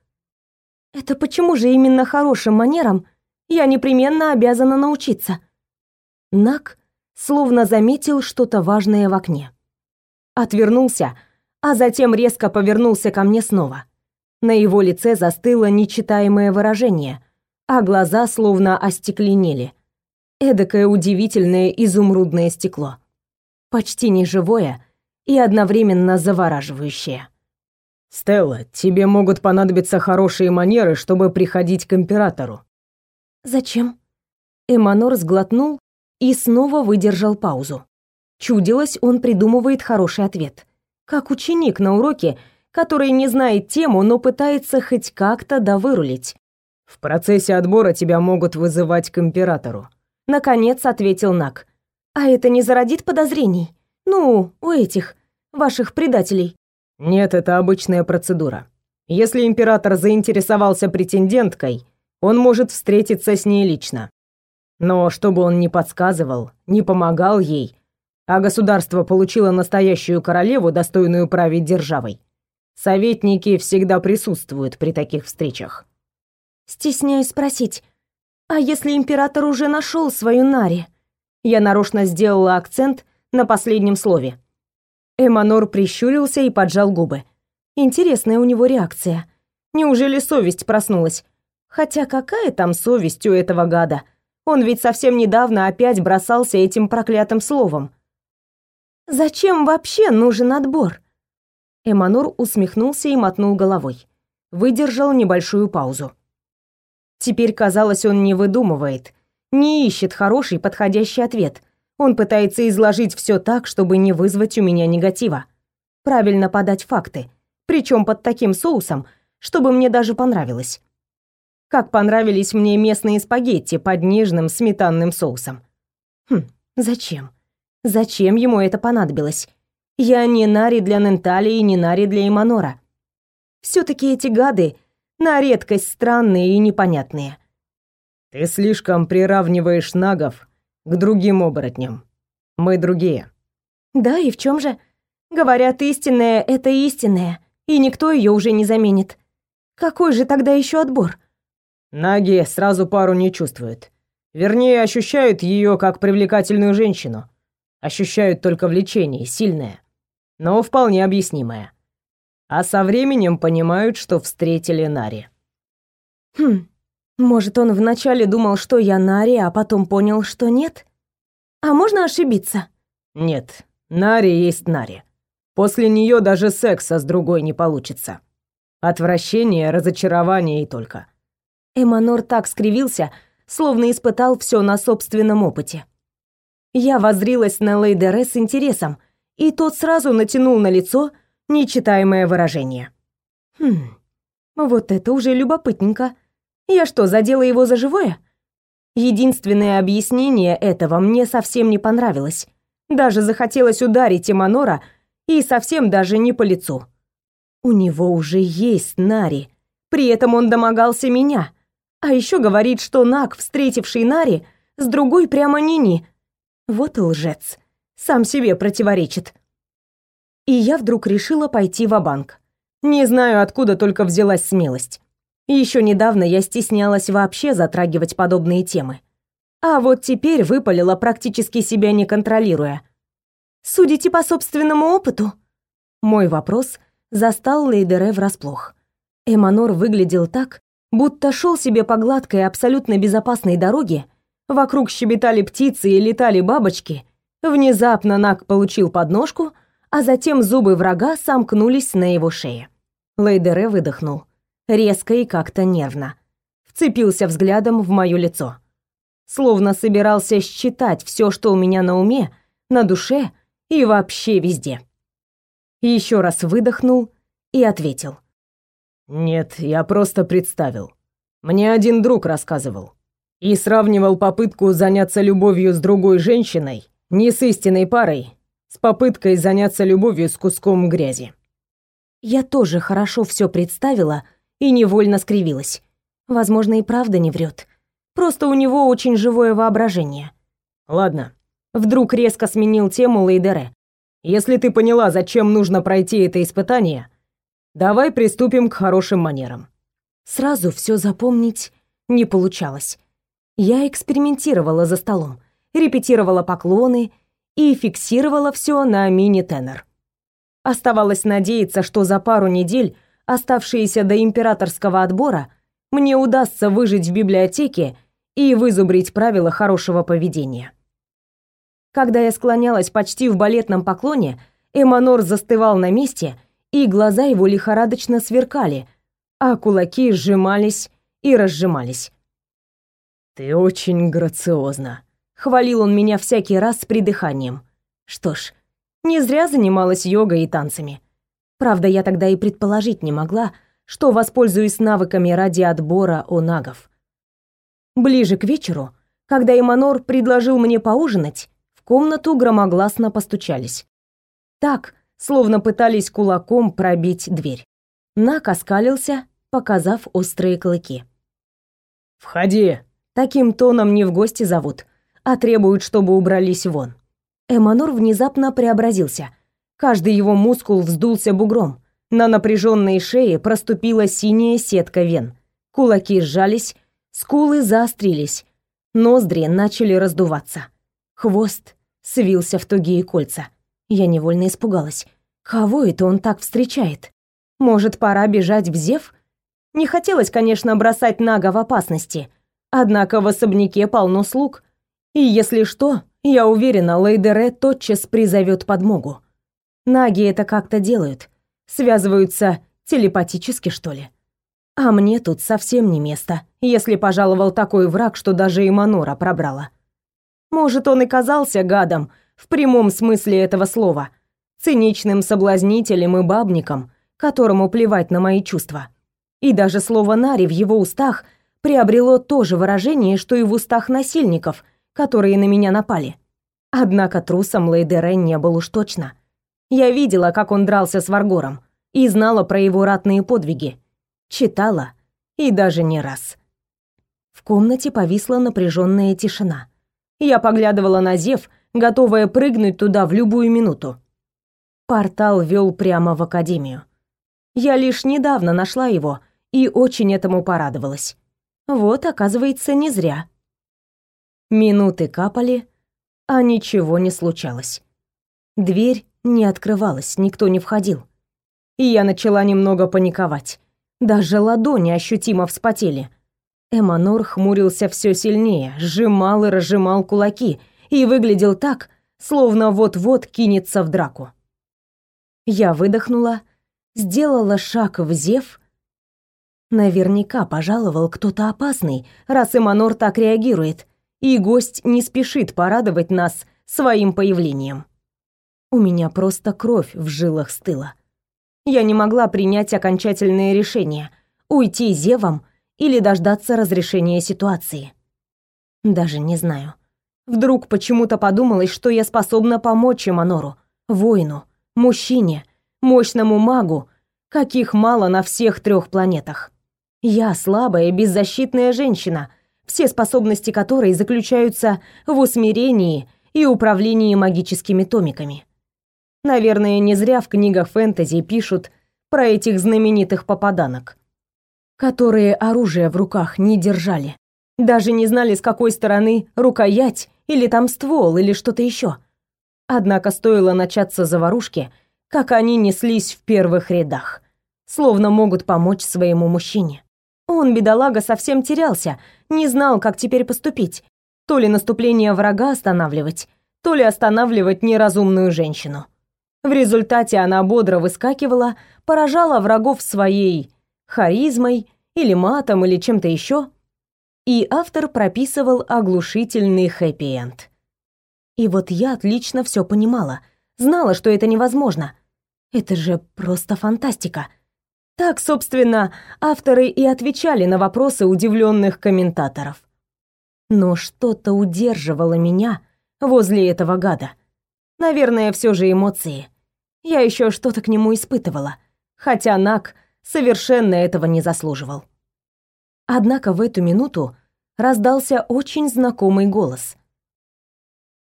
Это почему же именно хорошим манерам я непременно обязана научиться? Нак словно заметил что-то важное в окне. Отвернулся, а затем резко повернулся ко мне снова. На его лице застыло нечитаемое выражение, а глаза словно остекленели. Эдакое удивительное изумрудное стекло. Почти неживое и одновременно завораживающее. «Стелла, тебе могут понадобиться хорошие манеры, чтобы приходить к императору». «Зачем?» Эманор сглотнул и снова выдержал паузу. Чудилось, он придумывает хороший ответ. Как ученик на уроке, который не знает тему, но пытается хоть как-то довырулить. «В процессе отбора тебя могут вызывать к императору», — наконец ответил Нак. «А это не зародит подозрений? Ну, у этих, ваших предателей?» Нет, это обычная процедура. Если император заинтересовался претенденткой, он может встретиться с ней лично. Но чтобы он не подсказывал, не помогал ей, а государство получило настоящую королеву, достойную править державой, советники всегда присутствуют при таких встречах. Стесняюсь спросить, а если император уже нашел свою Нари? Я нарочно сделала акцент на последнем слове. Эманор прищурился и поджал губы. Интересная у него реакция. Неужели совесть проснулась? Хотя какая там совесть у этого гада? Он ведь совсем недавно опять бросался этим проклятым словом. Зачем вообще нужен отбор? Эманор усмехнулся и мотнул головой. Выдержал небольшую паузу. Теперь казалось, он не выдумывает, не ищет хороший подходящий ответ, он пытается изложить все так, чтобы не вызвать у меня негатива. Правильно подать факты, причем под таким соусом, чтобы мне даже понравилось. Как понравились мне местные спагетти под нежным сметанным соусом. Хм, зачем? Зачем ему это понадобилось? Я не Нари для Нентали и не Нари для Иманора. все таки эти гады на редкость странные и непонятные. Ты слишком приравниваешь нагов к другим оборотням. Мы другие. Да, и в чем же? Говорят, истинное — это истинное, и никто ее уже не заменит. Какой же тогда еще отбор? Наги сразу пару не чувствуют. Вернее, ощущают ее как привлекательную женщину. Ощущают только влечение, сильное, но вполне объяснимое. А со временем понимают, что встретили Нари. Хм, может, он вначале думал, что я Нари, а потом понял, что нет? А можно ошибиться? Нет, Нари есть Нари. После нее даже секса с другой не получится. Отвращение, разочарование и только. Эманор так скривился, словно испытал все на собственном опыте. Я воззрилась на Лейдере с интересом, и тот сразу натянул на лицо нечитаемое выражение. Хм, вот это уже любопытненько. Я что, задела его за живое? Единственное объяснение этого мне совсем не понравилось. Даже захотелось ударить Эманора, и совсем даже не по лицу. У него уже есть Нари. При этом он домогался меня. А еще говорит, что Нак, встретивший Нари, с другой прямо Нини. Вот лжец. Сам себе противоречит. И я вдруг решила пойти в банк Не знаю, откуда только взялась смелость. Еще недавно я стеснялась вообще затрагивать подобные темы. А вот теперь выпалила, практически себя не контролируя. «Судите по собственному опыту?» Мой вопрос застал Лейдере врасплох. Эманор выглядел так, будто шел себе по гладкой, абсолютно безопасной дороге, вокруг щебетали птицы и летали бабочки, внезапно Нак получил подножку, а затем зубы врага сомкнулись на его шее. Лейдере выдохнул резко и как-то нервно. Вцепился взглядом в моё лицо. Словно собирался считать все, что у меня на уме, на душе и вообще везде. Еще раз выдохнул и ответил. «Нет, я просто представил. Мне один друг рассказывал. И сравнивал попытку заняться любовью с другой женщиной, не с истинной парой, с попыткой заняться любовью с куском грязи. Я тоже хорошо все представила и невольно скривилась. Возможно, и правда не врет. Просто у него очень живое воображение. Ладно. Вдруг резко сменил тему Лейдере. Если ты поняла, зачем нужно пройти это испытание, давай приступим к хорошим манерам. Сразу все запомнить не получалось. Я экспериментировала за столом, репетировала поклоны и фиксировала все на мини-тенор. Оставалось надеяться, что за пару недель оставшиеся до императорского отбора, мне удастся выжить в библиотеке и вызубрить правила хорошего поведения. Когда я склонялась почти в балетном поклоне, Эманор застывал на месте и глаза его лихорадочно сверкали, а кулаки сжимались и разжимались. «Ты очень грациозна», — хвалил он меня всякий раз с придыханием. Что ж, не зря занималась йогой и танцами. Правда, я тогда и предположить не могла, что воспользуюсь навыками ради отбора у нагов. Ближе к вечеру, когда Иманор предложил мне поужинать, в комнату громогласно постучались. Так, словно пытались кулаком пробить дверь. Нак оскалился, показав острые клыки. «Входи!» Таким тоном не в гости зовут, а требуют, чтобы убрались вон. Эманор внезапно преобразился. Каждый его мускул вздулся бугром. На напряженной шее проступила синяя сетка вен. Кулаки сжались, скулы заострились, ноздри начали раздуваться. Хвост свился в тугие кольца. Я невольно испугалась. Кого это он так встречает? Может, пора бежать в Зев? Не хотелось, конечно, бросать Нага в опасности. Однако в особняке полно слуг. И если что, я уверена, Лейдере тотчас призовет подмогу. Наги это как-то делают. Связываются телепатически, что ли. А мне тут совсем не место, если пожаловал такой враг, что даже и Манора пробрала. Может, он и казался гадом, в прямом смысле этого слова, циничным соблазнителем и бабником, которому плевать на мои чувства. И даже слово «нари» в его устах приобрело то же выражение, что и в устах насильников, которые на меня напали. Однако трусом Лейдере не был уж точно. Я видела, как он дрался с Варгором, и знала про его ратные подвиги, читала, и даже не раз. В комнате повисла напряженная тишина. Я поглядывала на Зев, готовая прыгнуть туда в любую минуту. Портал вел прямо в академию. Я лишь недавно нашла его и очень этому порадовалась. Вот, оказывается, не зря. Минуты капали, а ничего не случалось. Дверь не открывалась, никто не входил. И я начала немного паниковать. Даже ладони ощутимо вспотели. Эманор хмурился все сильнее, сжимал и разжимал кулаки и выглядел так, словно вот-вот кинется в драку. Я выдохнула, сделала шаг в зев. Наверняка пожаловал кто-то опасный, раз Эманор так реагирует, и гость не спешит порадовать нас своим появлением. У меня просто кровь в жилах стыла я не могла принять окончательное решение — уйти зевом или дождаться разрешения ситуации. Даже не знаю. Вдруг почему-то подумалось, что я способна помочь Эманору, воину, мужчине, мощному магу, каких мало на всех трех планетах. Я слабая, беззащитная женщина, все способности которой заключаются в усмирении и управлении магическими томиками. Наверное, не зря в книгах фэнтези пишут про этих знаменитых попаданок, которые оружие в руках не держали. Даже не знали, с какой стороны рукоять или там ствол или что-то еще. Однако стоило начаться заварушки, как они неслись в первых рядах, словно могут помочь своему мужчине. Он, бедолага, совсем терялся, не знал, как теперь поступить. То ли наступление врага останавливать, то ли останавливать неразумную женщину. В результате она бодро выскакивала, поражала врагов своей харизмой или матом или чем-то еще, и автор прописывал оглушительный хэппи-энд. И вот я отлично все понимала, знала, что это невозможно. Это же просто фантастика. Так, собственно, авторы и отвечали на вопросы удивленных комментаторов. Но что-то удерживало меня возле этого гада. Наверное, все же эмоции. Я еще что-то к нему испытывала, хотя Нак совершенно этого не заслуживал. Однако в эту минуту раздался очень знакомый голос.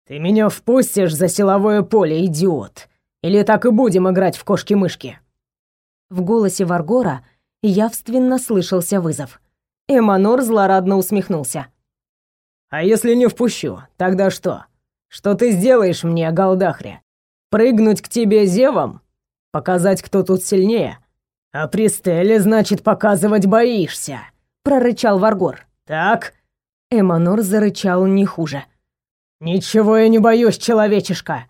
«Ты меня впустишь за силовое поле, идиот! Или так и будем играть в кошки-мышки?» В голосе Варгора явственно слышался вызов. Эманор злорадно усмехнулся. «А если не впущу, тогда что? Что ты сделаешь мне, Галдахре? Прыгнуть к тебе зевом? Показать, кто тут сильнее? А при Стелле, значит, показывать боишься?» Прорычал Варгор. «Так?» Эманор зарычал не хуже. «Ничего я не боюсь, человечишка.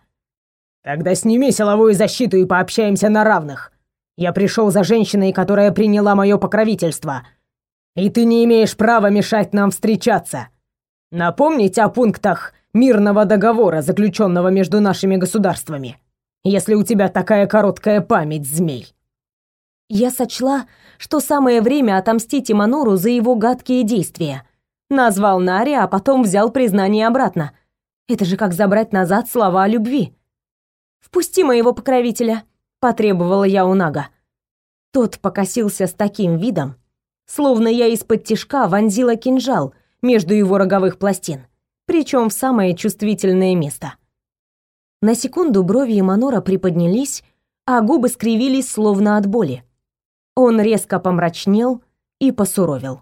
Тогда сними силовую защиту и пообщаемся на равных. Я пришел за женщиной, которая приняла мое покровительство. И ты не имеешь права мешать нам встречаться. Напомнить о пунктах мирного договора, заключенного между нашими государствами, если у тебя такая короткая память, змей». Я сочла, что самое время отомстить Имануру за его гадкие действия. Назвал Нари, а потом взял признание обратно. Это же как забрать назад слова о любви. «Впусти моего покровителя», — потребовала я у Нага. Тот покосился с таким видом, словно я из-под тишка вонзила кинжал между его роговых пластин, причем в самое чувствительное место. На секунду брови Иманора приподнялись, а губы скривились словно от боли. Он резко помрачнел и посуровил.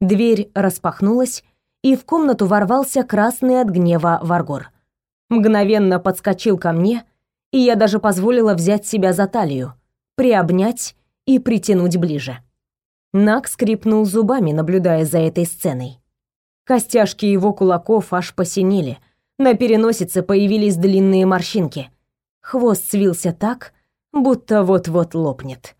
Дверь распахнулась, и в комнату ворвался красный от гнева Варгор. Мгновенно подскочил ко мне, и я даже позволила взять себя за талию, приобнять и притянуть ближе. Нак скрипнул зубами, наблюдая за этой сценой. Костяшки его кулаков аж посинели, на переносице появились длинные морщинки. Хвост свился так, будто вот-вот лопнет.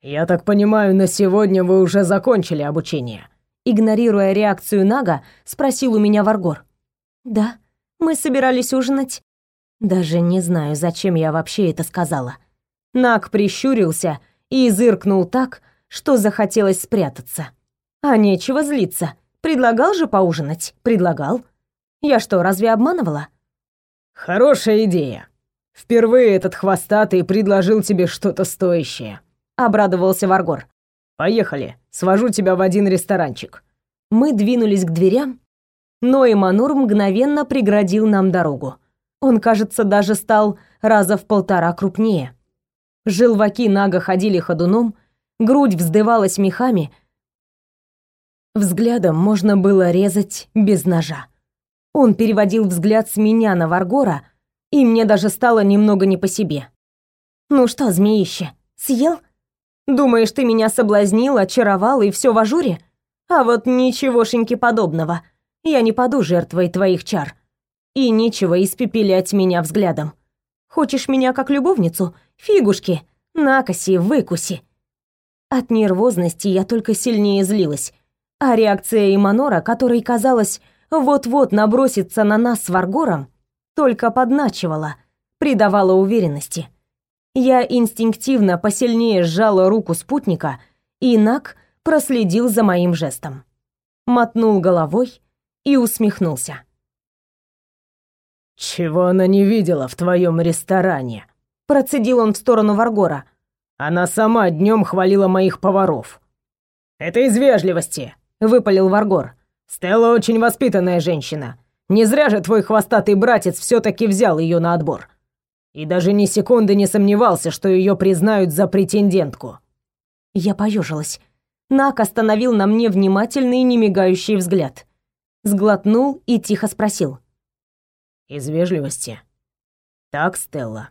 «Я так понимаю, на сегодня вы уже закончили обучение?» Игнорируя реакцию Нага, спросил у меня Варгор. «Да, мы собирались ужинать». Даже не знаю, зачем я вообще это сказала. Наг прищурился и зыркнул так, что захотелось спрятаться. А нечего злиться. Предлагал же поужинать? Предлагал. Я что, разве обманывала? Хорошая идея. Впервые этот хвостатый предложил тебе что-то стоящее обрадовался Варгор. Поехали, свожу тебя в один ресторанчик. Мы двинулись к дверям, но Эманур мгновенно преградил нам дорогу. Он, кажется, даже стал раза в полтора крупнее. Желваки Нага ходили ходуном, грудь вздывалась мехами. Взглядом можно было резать без ножа. Он переводил взгляд с меня на Варгора, и мне даже стало немного не по себе. «Ну что, змеище, съел?» Думаешь, ты меня соблазнил, очаровал и все в ажуре? А вот ничегошеньки подобного. Я не паду жертвой твоих чар. И нечего испепелять меня взглядом. Хочешь меня как любовницу? Фигушки, накоси, выкуси. От нервозности я только сильнее злилась. А реакция Иманора, которой казалось, вот-вот набросится на нас с Варгором, только подначивала, придавала уверенности. Я инстинктивно посильнее сжала руку спутника, и Нак проследил за моим жестом. Мотнул головой и усмехнулся. «Чего она не видела в твоем ресторане?» Процедил он в сторону Варгора. «Она сама днем хвалила моих поваров». «Это из вежливости», — выпалил Варгор. «Стелла очень воспитанная женщина. Не зря же твой хвостатый братец все таки взял ее на отбор и даже ни секунды не сомневался, что ее признают за претендентку. Я поежилась. Нак остановил на мне внимательный, немигающий взгляд. Сглотнул и тихо спросил. «Из вежливости?» «Так, Стелла».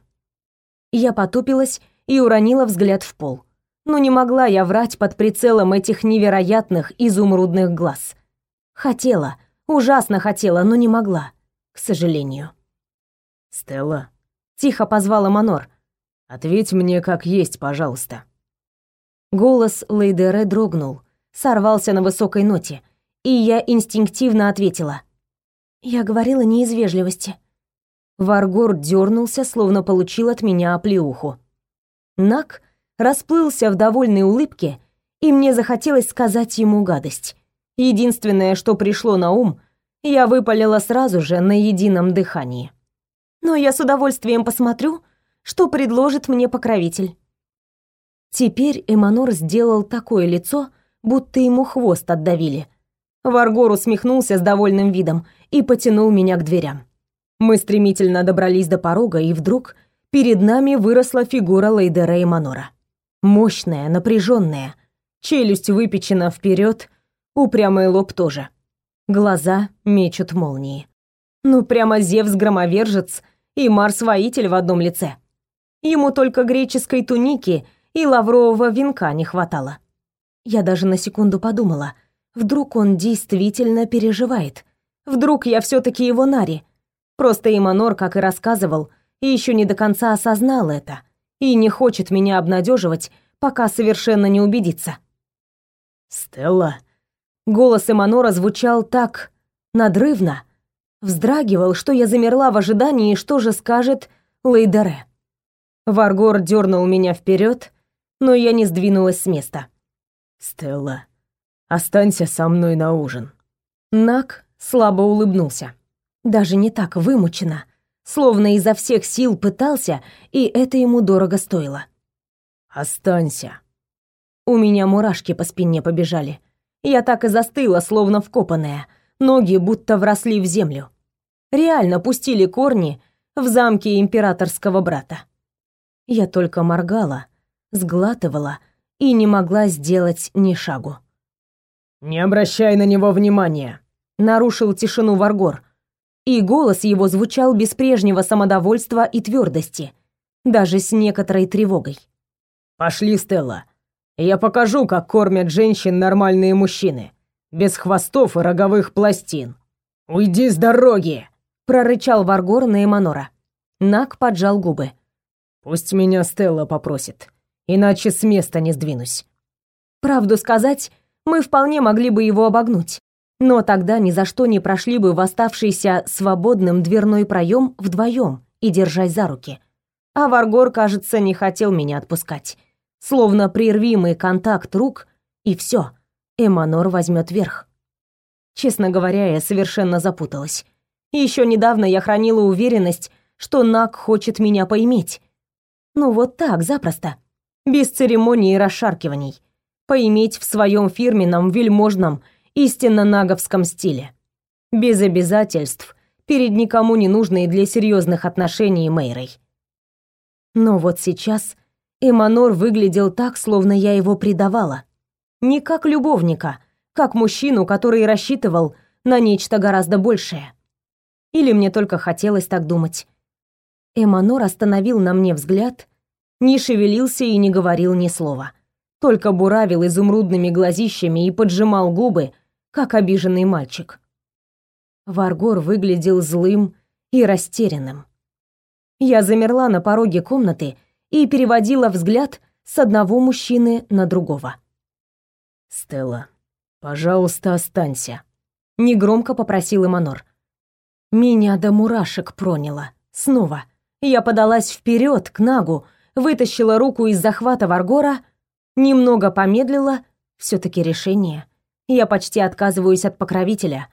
Я потупилась и уронила взгляд в пол. Но не могла я врать под прицелом этих невероятных изумрудных глаз. Хотела, ужасно хотела, но не могла, к сожалению. «Стелла», тихо позвала Манор. Ответь мне как есть, пожалуйста. Голос Лейдере дрогнул, сорвался на высокой ноте, и я инстинктивно ответила: "Я говорила не из вежливости". Варгор дернулся, словно получил от меня оплеуху. Нак расплылся в довольной улыбке, и мне захотелось сказать ему гадость. Единственное, что пришло на ум, я выпалила сразу же на едином дыхании но я с удовольствием посмотрю, что предложит мне покровитель. Теперь Эманор сделал такое лицо, будто ему хвост отдавили. Варгор усмехнулся с довольным видом и потянул меня к дверям. Мы стремительно добрались до порога, и вдруг перед нами выросла фигура Лейдера Эманора. Мощная, напряженная, челюсть выпечена вперед, упрямый лоб тоже. Глаза мечут молнии. Ну прямо Зевс-громовержец и Марс-воитель в одном лице. Ему только греческой туники и лаврового венка не хватало. Я даже на секунду подумала, вдруг он действительно переживает. Вдруг я все таки его Нари. Просто Иманор, как и рассказывал, еще не до конца осознал это и не хочет меня обнадеживать, пока совершенно не убедится. «Стелла?» Голос Эманора звучал так надрывно, вздрагивал, что я замерла в ожидании, что же скажет Лейдере. Варгор дернул меня вперед, но я не сдвинулась с места. «Стелла, останься со мной на ужин». Нак слабо улыбнулся. Даже не так вымученно, словно изо всех сил пытался, и это ему дорого стоило. «Останься». У меня мурашки по спине побежали. Я так и застыла, словно вкопанная. Ноги будто вросли в землю. Реально пустили корни в замке императорского брата. Я только моргала, сглатывала и не могла сделать ни шагу. «Не обращай на него внимания», — нарушил тишину Варгор. И голос его звучал без прежнего самодовольства и твердости, даже с некоторой тревогой. «Пошли, Стелла. Я покажу, как кормят женщин нормальные мужчины, без хвостов и роговых пластин. Уйди с дороги!» — прорычал Варгор на Эманора. Нак поджал губы. «Пусть меня Стелла попросит, иначе с места не сдвинусь». Правду сказать, мы вполне могли бы его обогнуть, но тогда ни за что не прошли бы в оставшийся свободным дверной проем вдвоем и держась за руки. А Варгор, кажется, не хотел меня отпускать. Словно прервимый контакт рук, и все, Эманор возьмет верх. Честно говоря, я совершенно запуталась. Еще недавно я хранила уверенность, что Нак хочет меня поиметь. Ну вот так, запросто. Без церемоний и расшаркиваний поиметь в своем фирменном, вельможном, истинно наговском стиле. Без обязательств, перед никому не нужной для серьезных отношений Мэйрой. Но вот сейчас Эманор выглядел так, словно я его предавала. Не как любовника, как мужчину, который рассчитывал на нечто гораздо большее. Или мне только хотелось так думать. Эманор остановил на мне взгляд, не шевелился и не говорил ни слова только буравил изумрудными глазищами и поджимал губы, как обиженный мальчик. Варгор выглядел злым и растерянным. Я замерла на пороге комнаты и переводила взгляд с одного мужчины на другого. «Стелла, пожалуйста, останься», — негромко попросил Эманор. Меня до мурашек проняло. Снова. Я подалась вперед к Нагу, вытащила руку из захвата Варгора Немного помедлила, все таки решение. Я почти отказываюсь от покровителя.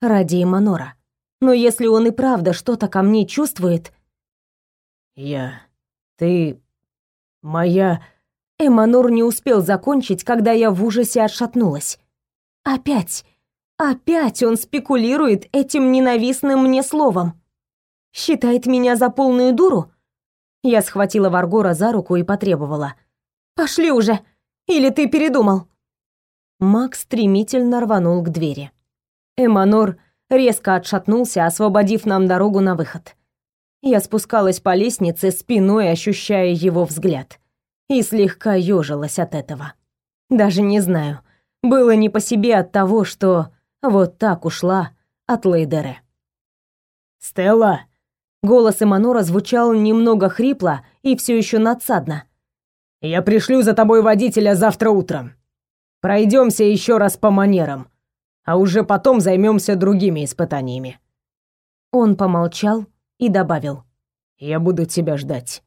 Ради Эманора. Но если он и правда что-то ко мне чувствует... Я... Ты... Моя... Эманор не успел закончить, когда я в ужасе отшатнулась. Опять... Опять он спекулирует этим ненавистным мне словом. Считает меня за полную дуру? Я схватила Варгора за руку и потребовала. Пошли уже! Или ты передумал?» Макс стремительно рванул к двери. Эманор резко отшатнулся, освободив нам дорогу на выход. Я спускалась по лестнице, спиной ощущая его взгляд. И слегка ёжилась от этого. Даже не знаю, было не по себе от того, что вот так ушла от Лейдере. «Стелла!» Голос Эманора звучал немного хрипло и все еще надсадно. Я пришлю за тобой водителя завтра утром. Пройдемся еще раз по манерам, а уже потом займемся другими испытаниями». Он помолчал и добавил. «Я буду тебя ждать».